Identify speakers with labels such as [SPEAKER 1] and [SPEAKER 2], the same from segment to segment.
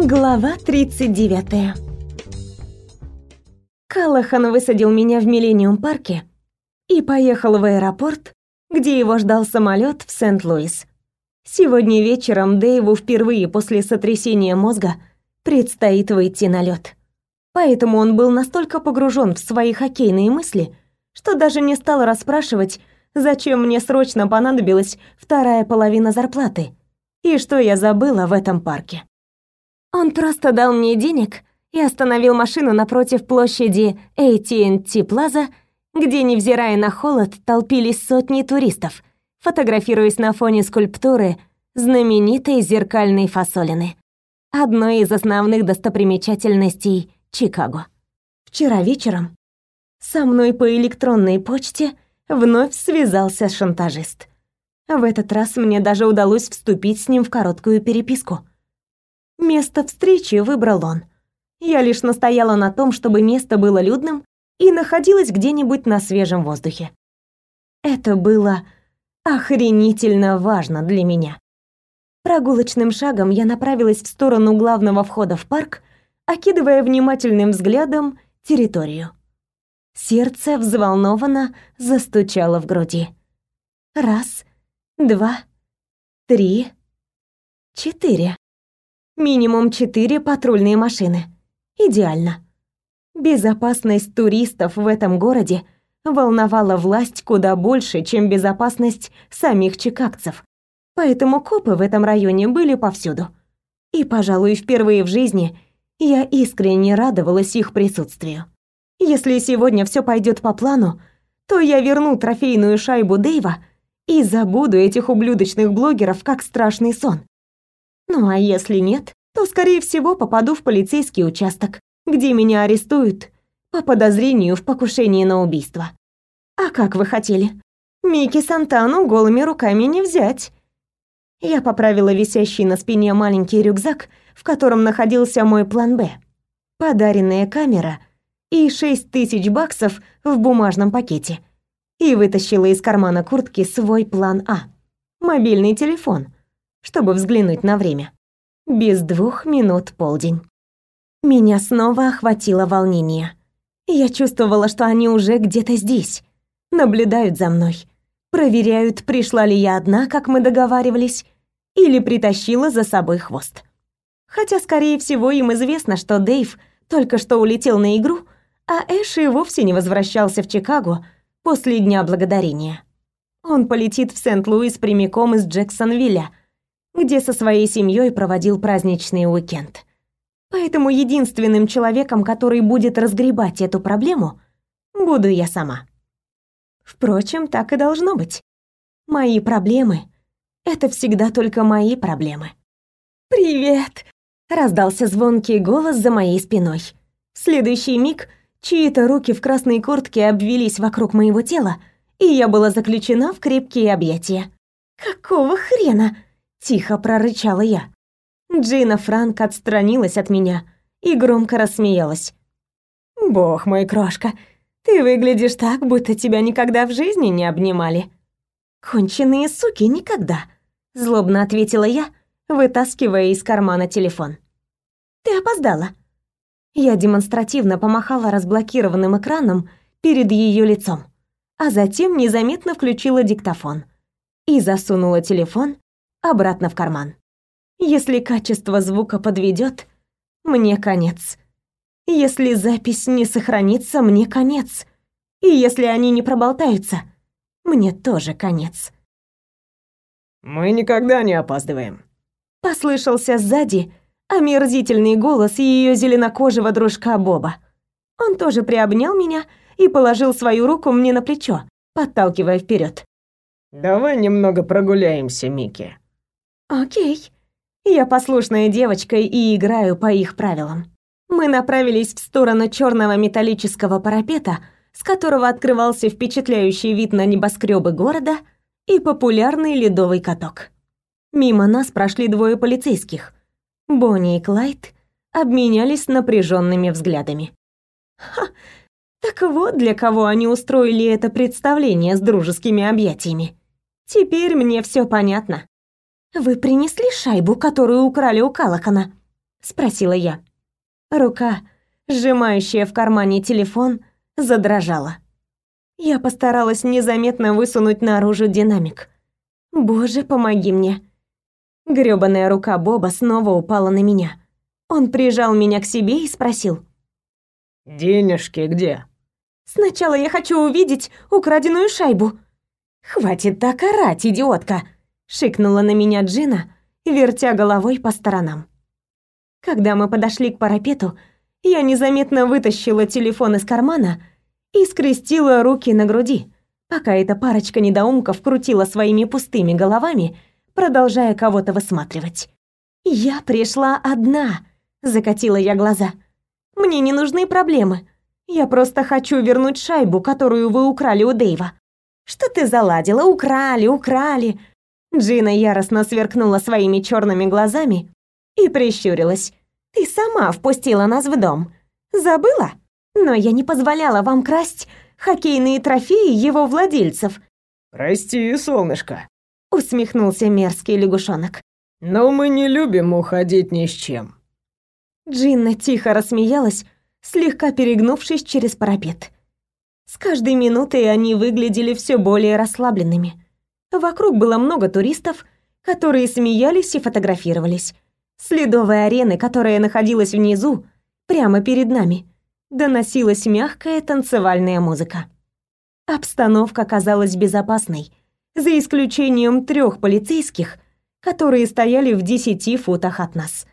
[SPEAKER 1] Глава 39 Калахан высадил меня в Миллениум парке и поехал в аэропорт, где его ждал самолет в Сент-Луис. Сегодня вечером Дэйву впервые после сотрясения мозга предстоит выйти на лед. Поэтому он был настолько погружен в свои хоккейные мысли, что даже не стал расспрашивать, зачем мне срочно понадобилась вторая половина зарплаты и что я забыла в этом парке. Он просто дал мне денег и остановил машину напротив площади AT&T Plaza, где, невзирая на холод, толпились сотни туристов, фотографируясь на фоне скульптуры знаменитой зеркальной фасолины, одной из основных достопримечательностей Чикаго. Вчера вечером со мной по электронной почте вновь связался шантажист. В этот раз мне даже удалось вступить с ним в короткую переписку. Место встречи выбрал он. Я лишь настояла на том, чтобы место было людным и находилось где-нибудь на свежем воздухе. Это было охренительно важно для меня. Прогулочным шагом я направилась в сторону главного входа в парк, окидывая внимательным взглядом территорию. Сердце взволнованно застучало в груди. Раз, два, три, четыре. Минимум четыре патрульные машины. Идеально. Безопасность туристов в этом городе волновала власть куда больше, чем безопасность самих чикагцев. Поэтому копы в этом районе были повсюду. И, пожалуй, впервые в жизни я искренне радовалась их присутствию. Если сегодня все пойдет по плану, то я верну трофейную шайбу Дэйва и забуду этих ублюдочных блогеров как страшный сон. Ну а если нет, то, скорее всего, попаду в полицейский участок, где меня арестуют по подозрению в покушении на убийство. А как вы хотели? Микки Сантану голыми руками не взять. Я поправила висящий на спине маленький рюкзак, в котором находился мой план «Б». Подаренная камера и шесть тысяч баксов в бумажном пакете – и вытащила из кармана куртки свой план А. Мобильный телефон, чтобы взглянуть на время. Без двух минут полдень. Меня снова охватило волнение. Я чувствовала, что они уже где-то здесь, наблюдают за мной, проверяют, пришла ли я одна, как мы договаривались, или притащила за собой хвост. Хотя, скорее всего, им известно, что Дэйв только что улетел на игру, а Эши вовсе не возвращался в Чикаго, после Дня Благодарения. Он полетит в Сент-Луис прямиком из Джексонвилля, где со своей семьей проводил праздничный уикенд. Поэтому единственным человеком, который будет разгребать эту проблему, буду я сама. Впрочем, так и должно быть. Мои проблемы — это всегда только мои проблемы. «Привет!» — раздался звонкий голос за моей спиной. В следующий миг Чьи-то руки в красной куртке обвились вокруг моего тела, и я была заключена в крепкие объятия. «Какого хрена?» – тихо прорычала я. Джина Франк отстранилась от меня и громко рассмеялась. «Бог мой, крошка, ты выглядишь так, будто тебя никогда в жизни не обнимали». «Конченые суки никогда», – злобно ответила я, вытаскивая из кармана телефон. «Ты опоздала. Я демонстративно помахала разблокированным экраном перед ее лицом, а затем незаметно включила диктофон и засунула телефон обратно в карман. Если качество звука подведет, мне конец. Если запись не сохранится, мне конец. И если они не проболтаются, мне тоже конец.
[SPEAKER 2] Мы никогда не опаздываем.
[SPEAKER 1] Послышался сзади омерзительный голос ее зеленокожего дружка Боба. Он тоже приобнял меня и положил свою руку мне на плечо, подталкивая вперед.
[SPEAKER 2] «Давай немного прогуляемся, Микки».
[SPEAKER 1] «Окей». Я послушная девочка и играю по их правилам. Мы направились в сторону черного металлического парапета, с которого открывался впечатляющий вид на небоскребы города и популярный ледовый каток. Мимо нас прошли двое полицейских, Бонни и Клайд обменялись напряженными взглядами. Ха, так вот для кого они устроили это представление с дружескими объятиями. Теперь мне все понятно. Вы принесли шайбу, которую украли у Калакана? спросила я. Рука, сжимающая в кармане телефон, задрожала. Я постаралась незаметно высунуть наружу динамик. Боже, помоги мне. Грёбаная рука Боба снова упала на меня. Он прижал меня к себе и спросил:
[SPEAKER 2] "Денежки где?"
[SPEAKER 1] "Сначала я хочу увидеть украденную шайбу". "Хватит так орать, идиотка", шикнула на меня Джина, вертя головой по сторонам. Когда мы подошли к парапету, я незаметно вытащила телефон из кармана и скрестила руки на груди, пока эта парочка недоумков крутила своими пустыми головами, продолжая кого-то высматривать. «Я пришла одна», — закатила я глаза. «Мне не нужны проблемы. Я просто хочу вернуть шайбу, которую вы украли у Дэйва». «Что ты заладила? Украли, украли!» Джина яростно сверкнула своими черными глазами и прищурилась. «Ты сама впустила нас в дом. Забыла?» Но я не позволяла вам красть хоккейные трофеи его владельцев.
[SPEAKER 2] Прости, солнышко,
[SPEAKER 1] усмехнулся мерзкий лягушонок.
[SPEAKER 2] Но мы не любим уходить ни с чем.
[SPEAKER 1] Джинна тихо рассмеялась, слегка перегнувшись через парапет. С каждой минутой они выглядели все более расслабленными. Вокруг было много туристов, которые смеялись и фотографировались. С ледовой арены, которая находилась внизу, прямо перед нами, доносилась мягкая танцевальная музыка. Обстановка казалась безопасной, за исключением трех полицейских, которые стояли в десяти футах от нас.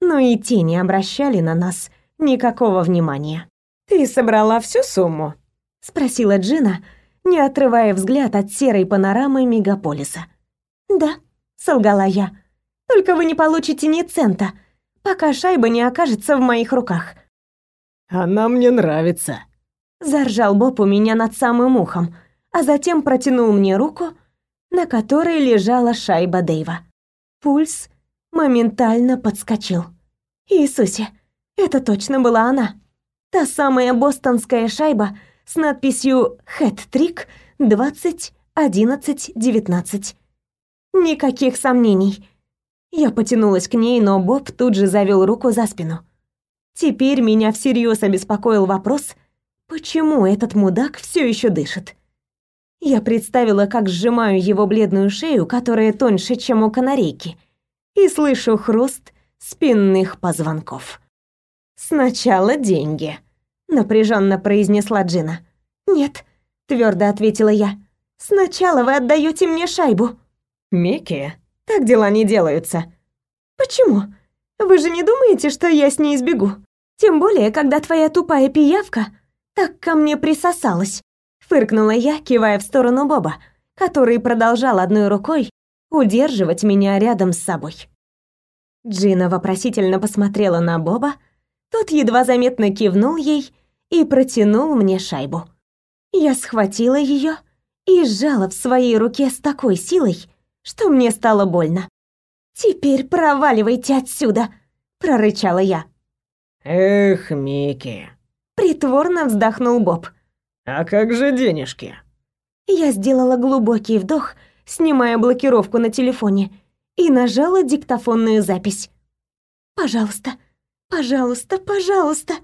[SPEAKER 1] Но и те не обращали на нас никакого внимания. «Ты собрала всю сумму?» — спросила Джина, не отрывая взгляд от серой панорамы мегаполиса. «Да», — солгала я, — «только вы не получите ни цента, пока шайба не окажется в моих руках.
[SPEAKER 2] Она мне нравится.
[SPEAKER 1] Заржал Боб у меня над самым ухом, а затем протянул мне руку, на которой лежала шайба Дэйва. Пульс моментально подскочил. Иисусе, это точно была она. Та самая бостонская шайба с надписью «Хэт-трик 20-11-19». Никаких сомнений. Я потянулась к ней, но Боб тут же завел руку за спину. Теперь меня всерьез обеспокоил вопрос, почему этот мудак все еще дышит. Я представила, как сжимаю его бледную шею, которая тоньше, чем у канарейки, и слышу хруст спинных позвонков. «Сначала деньги», — напряженно произнесла Джина. «Нет», — твердо ответила я. «Сначала вы отдаете мне шайбу».
[SPEAKER 2] «Микки,
[SPEAKER 1] так дела не делаются». «Почему? Вы же не думаете, что я с ней сбегу?» Тем более, когда твоя тупая пиявка так ко мне присосалась. Фыркнула я, кивая в сторону Боба, который продолжал одной рукой удерживать меня рядом с собой. Джина вопросительно посмотрела на Боба, тот едва заметно кивнул ей и протянул мне шайбу. Я схватила ее и сжала в своей руке с такой силой, что мне стало больно. «Теперь проваливайте отсюда!» — прорычала я.
[SPEAKER 2] Эх, Микки.
[SPEAKER 1] Притворно вздохнул Боб.
[SPEAKER 2] А как же денежки?
[SPEAKER 1] Я сделала глубокий вдох, снимая блокировку на телефоне, и нажала диктофонную запись. «Пожалуйста, пожалуйста, пожалуйста!»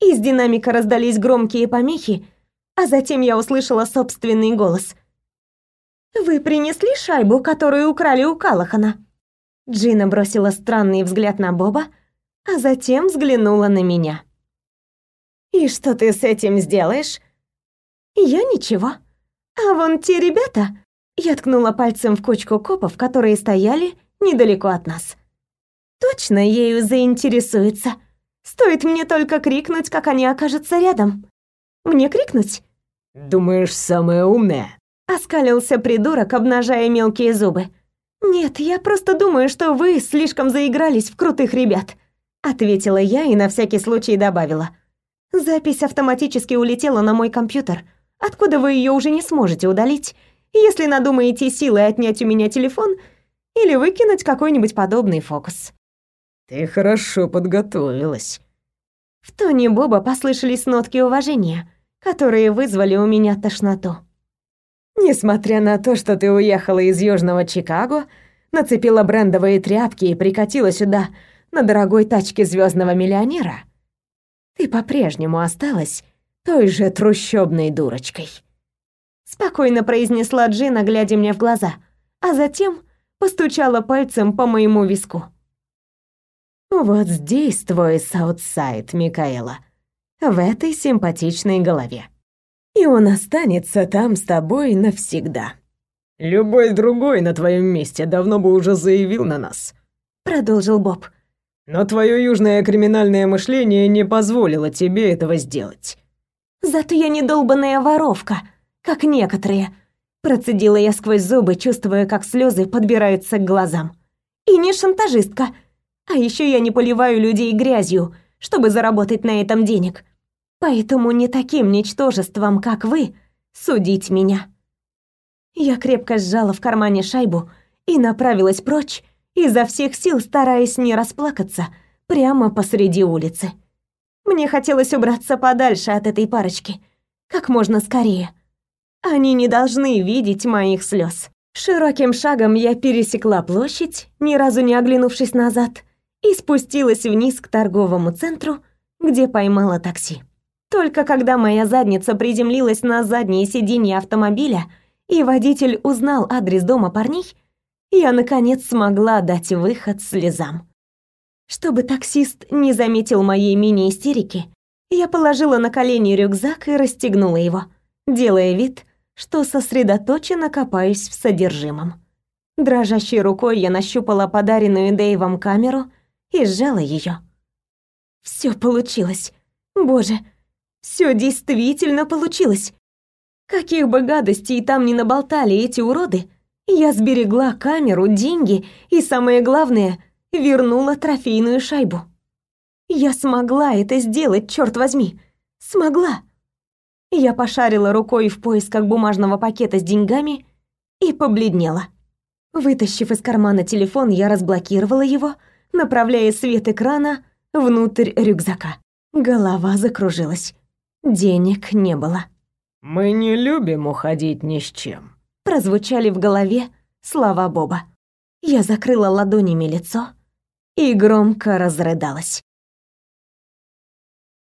[SPEAKER 1] Из динамика раздались громкие помехи, а затем я услышала собственный голос. «Вы принесли шайбу, которую украли у Калахана?» Джина бросила странный взгляд на Боба, а затем взглянула на меня. «И что ты с этим сделаешь?» «Я ничего. А вон те ребята...» Я ткнула пальцем в кучку копов, которые стояли недалеко от нас. «Точно ею заинтересуется. Стоит мне только крикнуть, как они окажутся рядом. Мне крикнуть?»
[SPEAKER 2] «Думаешь, самая умная?»
[SPEAKER 1] Оскалился придурок, обнажая мелкие зубы. «Нет, я просто думаю, что вы слишком заигрались в крутых ребят ответила я и на всякий случай добавила. Запись автоматически улетела на мой компьютер. Откуда вы ее уже не сможете удалить, если надумаете силой отнять у меня телефон или выкинуть какой-нибудь подобный фокус.
[SPEAKER 2] Ты хорошо подготовилась.
[SPEAKER 1] В тоне Боба послышались нотки уважения, которые вызвали у меня тошноту. Несмотря на то, что ты уехала из Южного Чикаго, нацепила брендовые тряпки и прикатила сюда на дорогой тачке звездного миллионера, ты по-прежнему осталась той же трущобной дурочкой. Спокойно произнесла Джина, глядя мне в глаза, а затем постучала пальцем по моему виску. Вот здесь твой Саутсайд, Микаэла. В этой симпатичной голове. И он останется там с тобой навсегда.
[SPEAKER 2] Любой другой на твоем месте давно бы уже заявил на нас,
[SPEAKER 1] продолжил Боб.
[SPEAKER 2] Но твое южное криминальное мышление не позволило тебе этого сделать.
[SPEAKER 1] Зато я не долбаная воровка, как некоторые. Процедила я сквозь зубы, чувствуя, как слезы подбираются к глазам. И не шантажистка. А еще я не поливаю людей грязью, чтобы заработать на этом денег. Поэтому не таким ничтожеством, как вы, судить меня. Я крепко сжала в кармане шайбу и направилась прочь, изо всех сил стараясь не расплакаться прямо посреди улицы. Мне хотелось убраться подальше от этой парочки, как можно скорее. Они не должны видеть моих слез. Широким шагом я пересекла площадь, ни разу не оглянувшись назад, и спустилась вниз к торговому центру, где поймала такси. Только когда моя задница приземлилась на заднее сиденье автомобиля, и водитель узнал адрес дома парней, я наконец смогла дать выход слезам. Чтобы таксист не заметил моей мини-истерики, я положила на колени рюкзак и расстегнула его, делая вид, что сосредоточенно копаюсь в содержимом. Дрожащей рукой я нащупала подаренную Дэйвом камеру и сжала ее. Все получилось. Боже, все действительно получилось. Каких бы гадостей там ни наболтали эти уроды, я сберегла камеру, деньги и, самое главное, вернула трофейную шайбу. Я смогла это сделать, черт возьми. Смогла. Я пошарила рукой в поисках бумажного пакета с деньгами и побледнела. Вытащив из кармана телефон, я разблокировала его, направляя свет экрана внутрь рюкзака. Голова закружилась. Денег не было.
[SPEAKER 2] «Мы не любим уходить ни с чем», —
[SPEAKER 1] прозвучали в голове слова Боба. Я закрыла ладонями лицо и громко разрыдалась.